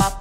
up